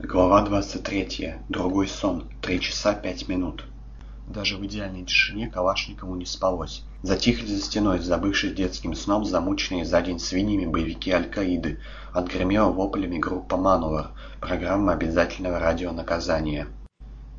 Глава 23. Другой сон. Три часа пять минут. Даже в идеальной тишине Калашникову не спалось. Затихли за стеной, забывшись детским сном, замученные за день свиньями боевики Аль-Каиды. Отгремела воплями группа «Манувар», программа обязательного радионаказания.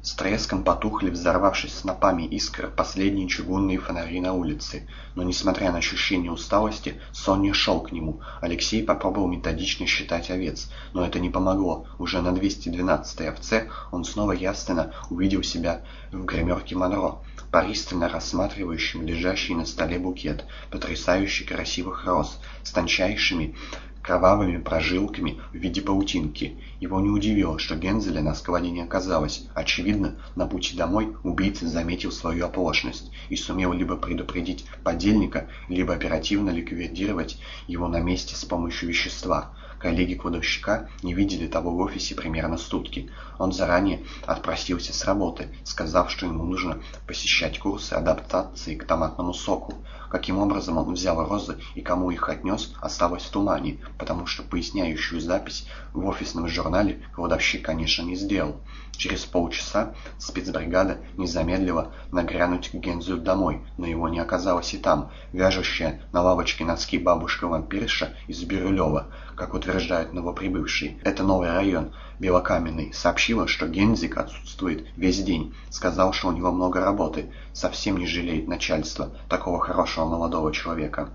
С треском потухли, взорвавшись снопами искр, последние чугунные фонари на улице. Но, несмотря на ощущение усталости, сон не шел к нему. Алексей попробовал методично считать овец, но это не помогло. Уже на 212-й овце он снова ясно увидел себя в гримерке Монро, пристально рассматривающим лежащий на столе букет, потрясающе красивых роз, с тончайшими кровавыми прожилками в виде паутинки. Его не удивило, что Гензеля на складе не оказалось. Очевидно, на пути домой убийца заметил свою оплошность и сумел либо предупредить подельника, либо оперативно ликвидировать его на месте с помощью вещества. Коллеги-кладовщика не видели того в офисе примерно сутки. Он заранее отпросился с работы, сказав, что ему нужно посещать курсы адаптации к томатному соку. Каким образом он взял розы и кому их отнес, осталось в тумане, потому что поясняющую запись в офисном журнале кладовщик, конечно, не сделал. Через полчаса спецбригада не замедлила нагрянуть к Гензу домой, но его не оказалось и там. Вяжущая на лавочке носки бабушка-вампирша из Бирюлева, как утверждают новоприбывшие. Это новый район, Белокаменный, сообщила, что Гензик отсутствует весь день. Сказал, что у него много работы, совсем не жалеет начальство такого хорошего молодого человека.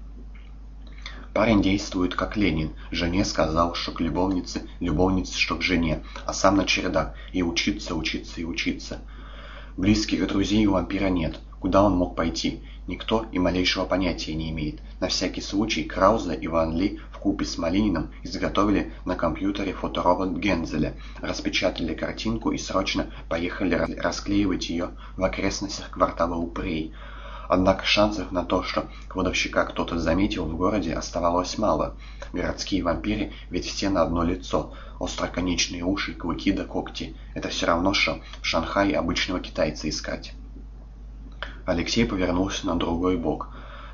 Парень действует как Ленин. Жене сказал, что к любовнице, любовнице, что к жене, а сам на чердак. И учиться, учиться и учиться. Близких друзей у вампира нет. Куда он мог пойти? Никто и малейшего понятия не имеет. На всякий случай Крауза и Ван Ли вкупе с Малининым изготовили на компьютере фоторобот Гензеля, распечатали картинку и срочно поехали расклеивать ее в окрестностях квартала Упрей. Однако шансов на то, что кладовщика кто-то заметил в городе, оставалось мало. Городские вампиры ведь все на одно лицо. Остроконечные уши, клыки да когти. Это все равно, что в Шанхае обычного китайца искать. Алексей повернулся на другой бок.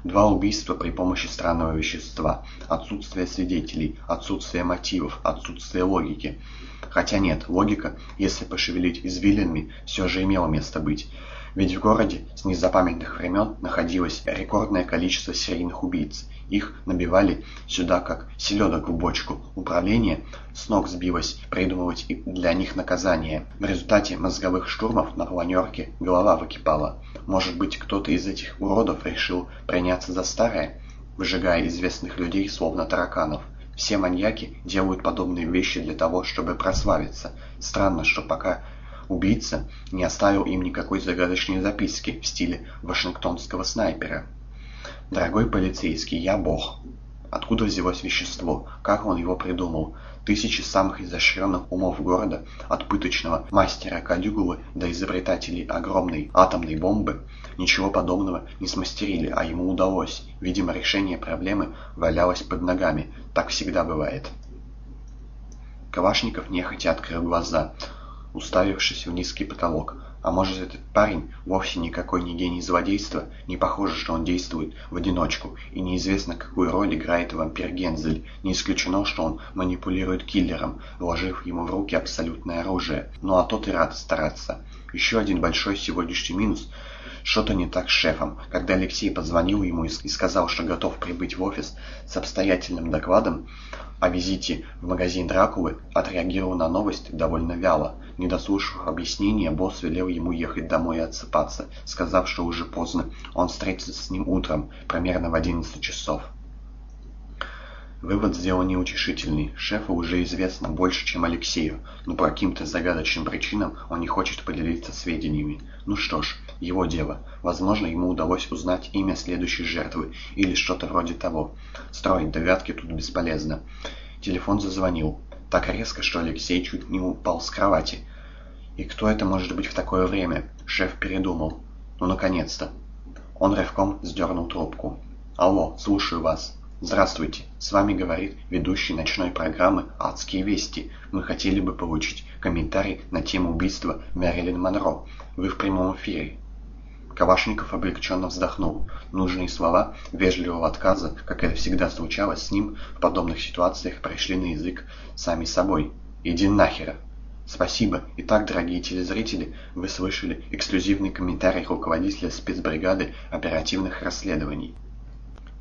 Два убийства при помощи странного вещества. Отсутствие свидетелей, отсутствие мотивов, отсутствие логики. Хотя нет, логика, если пошевелить извилинами, все же имела место быть. Ведь в городе с незапамятных времен находилось рекордное количество серийных убийц. Их набивали сюда как селедок в бочку. Управление с ног сбилось придумывать для них наказание. В результате мозговых штурмов на планерке голова выкипала. Может быть, кто-то из этих уродов решил приняться за старое, выжигая известных людей словно тараканов. Все маньяки делают подобные вещи для того, чтобы прославиться. Странно, что пока Убийца не оставил им никакой загадочной записки в стиле вашингтонского снайпера. «Дорогой полицейский, я бог». Откуда взялось вещество? Как он его придумал? Тысячи самых изощренных умов города, от пыточного мастера Калигулы до изобретателей огромной атомной бомбы, ничего подобного не смастерили, а ему удалось. Видимо, решение проблемы валялось под ногами. Так всегда бывает. Калашников нехотя открыл глаза уставившись в низкий потолок. А может этот парень вовсе никакой не гений злодейства, не похоже, что он действует в одиночку, и неизвестно, какую роль играет вампир Гензель. Не исключено, что он манипулирует киллером, вложив ему в руки абсолютное оружие. Ну а тот и рад стараться. Еще один большой сегодняшний минус – что-то не так с шефом. Когда Алексей позвонил ему и сказал, что готов прибыть в офис с обстоятельным докладом о визите в магазин Дракулы, отреагировал на новость довольно вяло. Не дослушав объяснения, босс велел ему ехать домой и отсыпаться, сказав, что уже поздно. Он встретится с ним утром, примерно в 11 часов. Вывод сделан неутешительный. Шефу уже известно больше, чем Алексею, но по каким-то загадочным причинам он не хочет поделиться сведениями. Ну что ж, его дело. Возможно, ему удалось узнать имя следующей жертвы или что-то вроде того. Строить догадки тут бесполезно. Телефон зазвонил. Так резко, что Алексей чуть не упал с кровати. И кто это может быть в такое время? Шеф передумал. Ну, наконец-то. Он рывком сдернул трубку. «Алло, слушаю вас». «Здравствуйте, с вами говорит ведущий ночной программы «Адские вести». Мы хотели бы получить комментарий на тему убийства Мэрилин Монро. Вы в прямом эфире». Кавашников облегченно вздохнул. Нужные слова вежливого отказа, как это всегда случалось с ним, в подобных ситуациях пришли на язык сами собой. «Иди нахера!» Спасибо. Итак, дорогие телезрители, вы слышали эксклюзивный комментарий руководителя спецбригады оперативных расследований.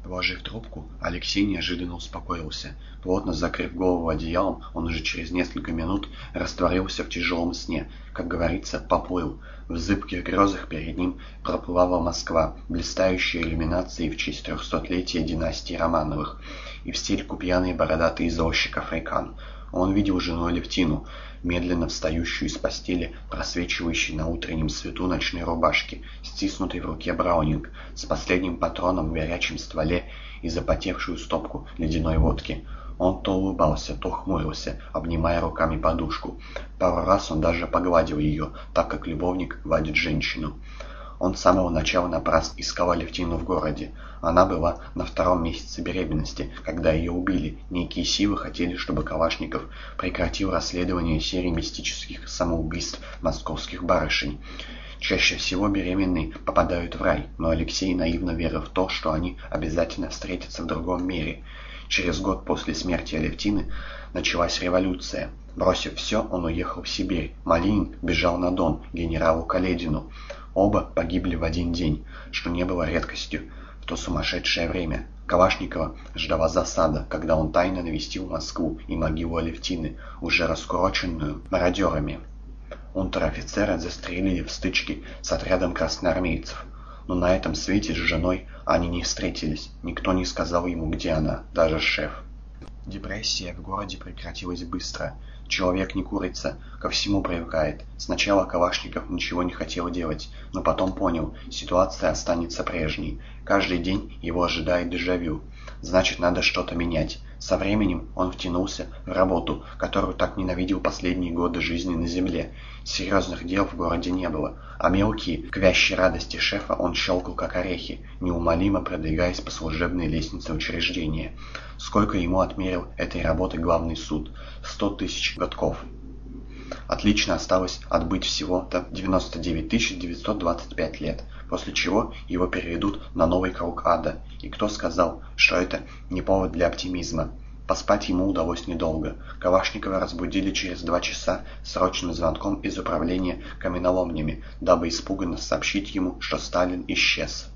Положив трубку, Алексей неожиданно успокоился. Плотно закрыв голову одеялом, он уже через несколько минут растворился в тяжелом сне. Как говорится, поплыл. В зыбких грезах перед ним проплывала Москва, блистающая иллюминацией в честь трехсотлетия династии Романовых, и в стельку пьяный бородатый извозчик Африкан. Он видел жену Левтину, медленно встающую из постели, просвечивающей на утреннем свету ночной рубашки, стиснутой в руке браунинг, с последним патроном в горячем стволе и запотевшую стопку ледяной водки. Он то улыбался, то хмурился, обнимая руками подушку. Пару раз он даже погладил ее, так как любовник гладит женщину. Он с самого начала напрасно искал Алевтину в городе. Она была на втором месяце беременности, когда ее убили. Некие силы хотели, чтобы Калашников прекратил расследование серии мистических самоубийств московских барышень. Чаще всего беременные попадают в рай, но Алексей наивно верил в то, что они обязательно встретятся в другом мире. Через год после смерти Алевтины началась революция. Бросив все, он уехал в Сибирь. Малинин бежал на Дон, генералу Каледину. Оба погибли в один день, что не было редкостью в то сумасшедшее время. Калашникова ждала засада, когда он тайно навестил Москву и могилу Алевтины, уже раскуроченную мародерами. Унтер-офицера застрелили в стычке с отрядом красноармейцев. Но на этом свете с женой они не встретились. Никто не сказал ему, где она, даже шеф. Депрессия в городе прекратилась быстро. Человек не курица, ко всему привыкает. Сначала Калашников ничего не хотел делать, но потом понял, ситуация останется прежней. Каждый день его ожидает дежавю. Значит, надо что-то менять. Со временем он втянулся в работу, которую так ненавидел последние годы жизни на земле. Серьезных дел в городе не было, а мелкие, к вящей радости шефа, он щелкал как орехи, неумолимо продвигаясь по служебной лестнице учреждения. Сколько ему отмерил этой работы главный суд? Сто тысяч годков. Отлично осталось отбыть всего-то 99 925 лет, после чего его переведут на новый круг ада. И кто сказал, что это не повод для оптимизма? Поспать ему удалось недолго. Калашникова разбудили через два часа срочным звонком из управления каменоломнями, дабы испуганно сообщить ему, что Сталин исчез.